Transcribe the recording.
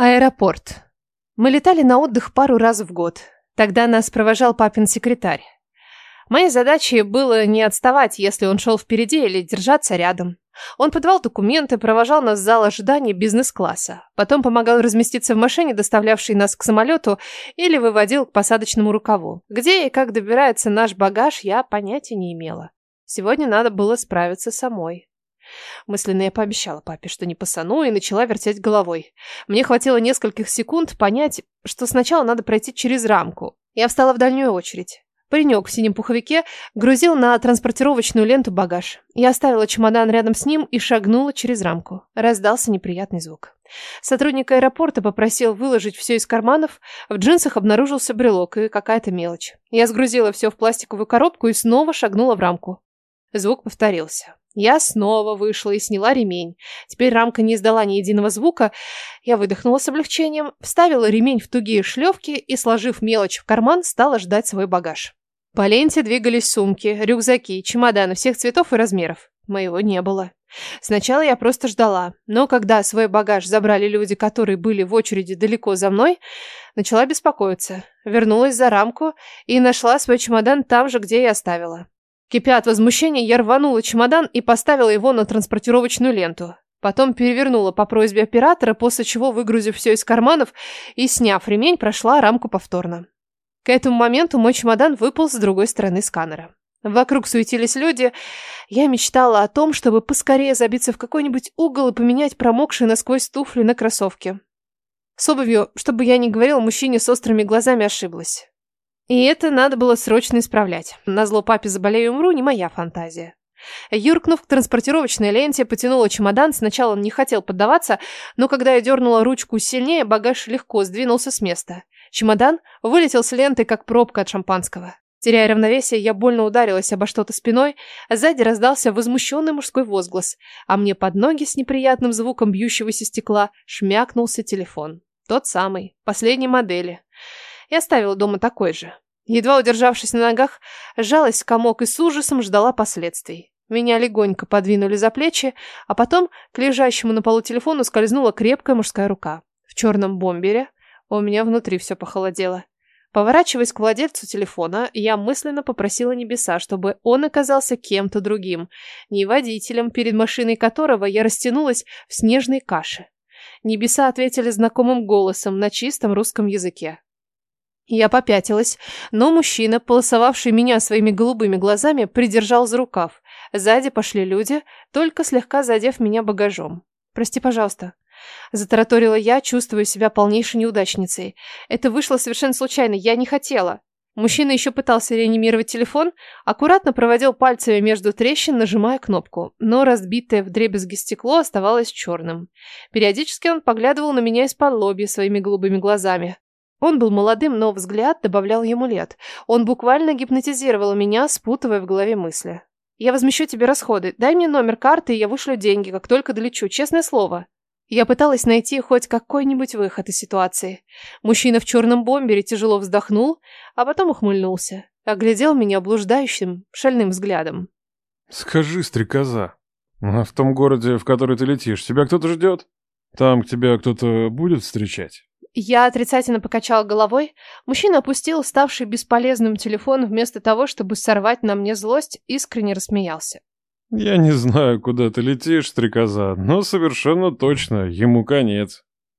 Аэропорт. Мы летали на отдых пару раз в год. Тогда нас провожал папин секретарь. Моей задачей было не отставать, если он шел впереди, или держаться рядом. Он подавал документы, провожал нас в зал ожидания бизнес-класса. Потом помогал разместиться в машине, доставлявшей нас к самолету, или выводил к посадочному рукаву. Где и как добирается наш багаж, я понятия не имела. Сегодня надо было справиться самой. Мысленно я пообещала папе, что не пасану, и начала вертеть головой. Мне хватило нескольких секунд понять, что сначала надо пройти через рамку. Я встала в дальнюю очередь. Паренек в синем пуховике грузил на транспортировочную ленту багаж. Я оставила чемодан рядом с ним и шагнула через рамку. Раздался неприятный звук. Сотрудник аэропорта попросил выложить все из карманов. В джинсах обнаружился брелок и какая-то мелочь. Я сгрузила все в пластиковую коробку и снова шагнула в рамку. Звук повторился. Я снова вышла и сняла ремень. Теперь рамка не издала ни единого звука. Я выдохнула с облегчением, вставила ремень в тугие шлевки и, сложив мелочь в карман, стала ждать свой багаж. По ленте двигались сумки, рюкзаки, чемоданы всех цветов и размеров. Моего не было. Сначала я просто ждала, но когда свой багаж забрали люди, которые были в очереди далеко за мной, начала беспокоиться. Вернулась за рамку и нашла свой чемодан там же, где и оставила. Кипя от возмущения, я рванула чемодан и поставила его на транспортировочную ленту. Потом перевернула по просьбе оператора, после чего, выгрузив все из карманов и сняв ремень, прошла рамку повторно. К этому моменту мой чемодан выпал с другой стороны сканера. Вокруг суетились люди. Я мечтала о том, чтобы поскорее забиться в какой-нибудь угол и поменять промокшие насквозь туфли на кроссовки. С обувью, чтобы я не говорила мужчине с острыми глазами, ошиблась. И это надо было срочно исправлять. Назло папе заболею и умру, не моя фантазия. Юркнув к транспортировочной ленте, потянула чемодан. Сначала он не хотел поддаваться, но когда я дернула ручку сильнее, багаж легко сдвинулся с места. Чемодан вылетел с ленты, как пробка от шампанского. Теряя равновесие, я больно ударилась обо что-то спиной, а сзади раздался возмущенный мужской возглас, а мне под ноги с неприятным звуком бьющегося стекла шмякнулся телефон. Тот самый, последней модели. Я оставила дома такой же. Едва удержавшись на ногах, сжалась в комок и с ужасом ждала последствий. Меня легонько подвинули за плечи, а потом к лежащему на полу телефону скользнула крепкая мужская рука. В черном бомбере у меня внутри все похолодело. Поворачиваясь к владельцу телефона, я мысленно попросила небеса, чтобы он оказался кем-то другим, не водителем, перед машиной которого я растянулась в снежной каше. Небеса ответили знакомым голосом на чистом русском языке. Я попятилась, но мужчина, полосовавший меня своими голубыми глазами, придержал за рукав. Сзади пошли люди, только слегка задев меня багажом. «Прости, пожалуйста». Затараторила я, чувствуя себя полнейшей неудачницей. Это вышло совершенно случайно, я не хотела. Мужчина еще пытался реанимировать телефон, аккуратно проводил пальцами между трещин, нажимая кнопку, но разбитое вдребезги стекло оставалось черным. Периодически он поглядывал на меня из-под лоби своими голубыми глазами. Он был молодым, но взгляд добавлял ему лет. Он буквально гипнотизировал меня, спутывая в голове мысли. «Я возмещу тебе расходы. Дай мне номер карты, и я вышлю деньги, как только долечу. Честное слово». Я пыталась найти хоть какой-нибудь выход из ситуации. Мужчина в черном бомбере тяжело вздохнул, а потом ухмыльнулся. Оглядел меня блуждающим, шальным взглядом. «Скажи, стрекоза, а в том городе, в который ты летишь, тебя кто-то ждет? Там тебя кто-то будет встречать?» Я отрицательно покачал головой. Мужчина опустил ставший бесполезным телефон вместо того, чтобы сорвать на мне злость, искренне рассмеялся. «Я не знаю, куда ты летишь, стрекоза, но совершенно точно ему конец».